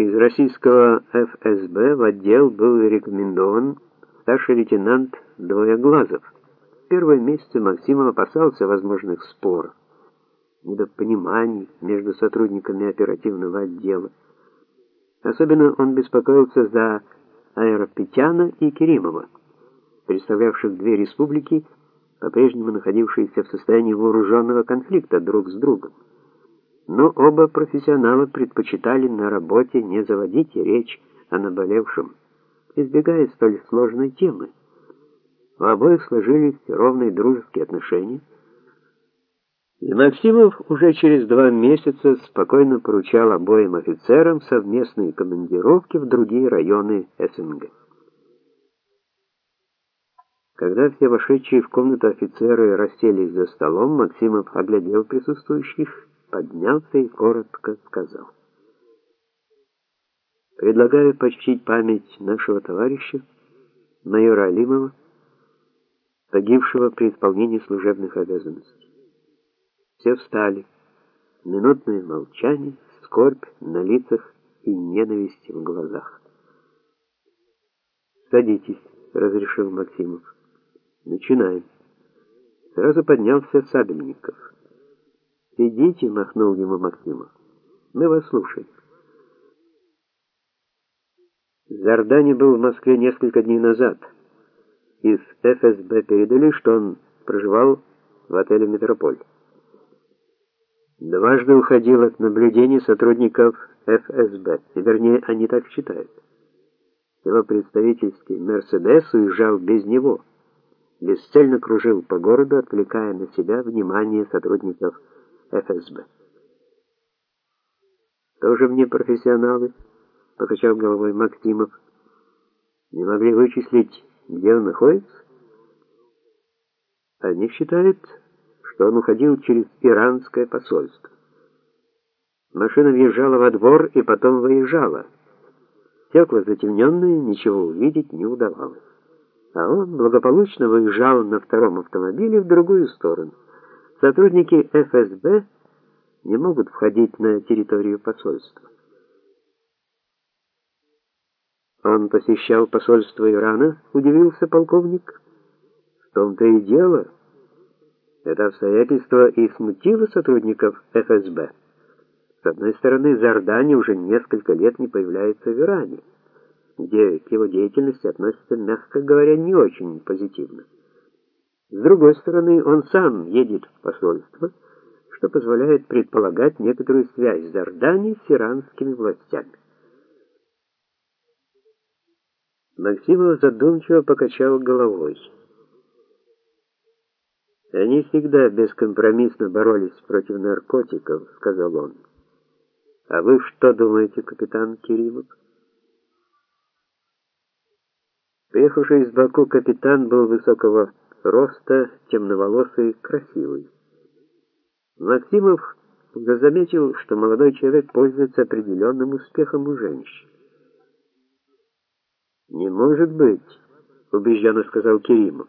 Из российского ФСБ в отдел был рекомендован старший лейтенант Двоеглазов. В первые месяцы Максимов опасался возможных споров, недопониманий между сотрудниками оперативного отдела. Особенно он беспокоился за Аэропетяна и Керимова, представлявших две республики, по-прежнему находившиеся в состоянии вооруженного конфликта друг с другом. Но оба профессионала предпочитали на работе не заводить речь о наболевшем, избегая столь сложной темы. У обоих сложились ровные дружеские отношения, и Максимов уже через два месяца спокойно поручал обоим офицерам совместные командировки в другие районы СНГ. Когда все вошедшие в комнату офицеры расселись за столом, Максимов оглядел присутствующих, поднялся и коротко сказал: "Предлагаю почтить память нашего товарища майора Алимова, погибшего при исполнении служебных обязанностей". Все встали. Минутное молчание, скорбь на лицах и ненависть в глазах. "Садитесь", разрешил Максимов. Начинаем. Сразу поднялся Сабельников. «Сидите», — махнул ему Максимов. «Мы вас слушаем». Зардани был в Москве несколько дней назад. Из ФСБ передали, что он проживал в отеле «Метрополь». Дважды уходил от наблюдений сотрудников ФСБ, вернее, они так считают. Его представительский «Мерседес» уезжал без него бесцельно кружил по городу, отвлекая на себя внимание сотрудников ФСБ. Тоже мне профессионалы, покачал головой Максимов. Не могли вычислить, где он находится? Они считают, что он уходил через иранское посольство. Машина въезжала во двор и потом выезжала. Стекла затемненные, ничего увидеть не удавалось а он благополучно выезжал на втором автомобиле в другую сторону. Сотрудники ФСБ не могут входить на территорию посольства. Он посещал посольство Ирана, удивился полковник. В том-то и дело. Это обстоятельство и смутило сотрудников ФСБ. С одной стороны, Зардани уже несколько лет не появляется в Иране где к его деятельности относятся, мягко говоря, не очень позитивно. С другой стороны, он сам едет в посольство, что позволяет предполагать некоторую связь Зардани с иранскими властями. Максимов задумчиво покачал головой. Они всегда бескомпромиссно боролись против наркотиков, сказал он. А вы что думаете, капитан Кириллов? Приехавший из Баку капитан был высокого роста, темноволосый, красивый. Максимов заметил, что молодой человек пользуется определенным успехом у женщин. «Не может быть», — убежденно сказал Керимов.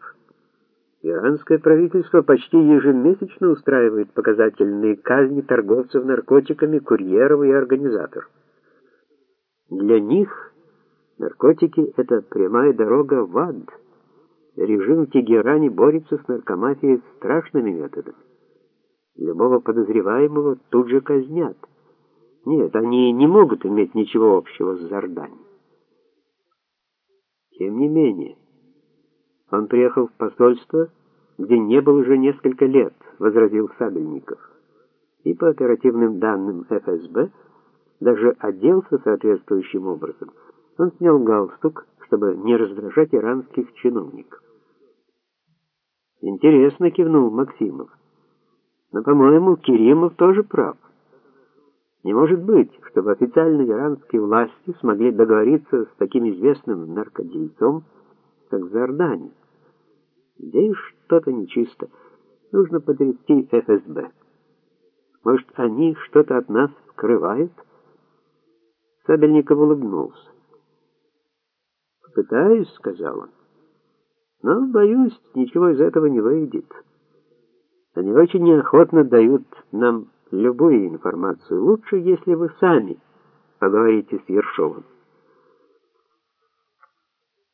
Иранское правительство почти ежемесячно устраивает показательные казни торговцев наркотиками, курьеров и организаторов. Для них Наркотики — это прямая дорога в ад. Режим в Тегеране борется с наркомафией страшными методами. Любого подозреваемого тут же казнят. Нет, они не могут иметь ничего общего с Зардани. Тем не менее, он приехал в посольство, где не был уже несколько лет, возразил Сабельников. И по оперативным данным ФСБ даже оделся соответствующим образом – он снял галстук, чтобы не раздражать иранских чиновников. Интересно кивнул Максимов. Но, по-моему, Керимов тоже прав. Не может быть, чтобы официальные иранские власти смогли договориться с таким известным наркодельцом, как Зардани. Здесь что-то нечисто. Нужно потрясти ФСБ. Может, они что-то от нас скрывают? Сабельников улыбнулся. «Пытаюсь», — сказал он. «Но, боюсь, ничего из этого не выйдет. Они очень неохотно дают нам любую информацию. Лучше, если вы сами поговорите с Ершовым.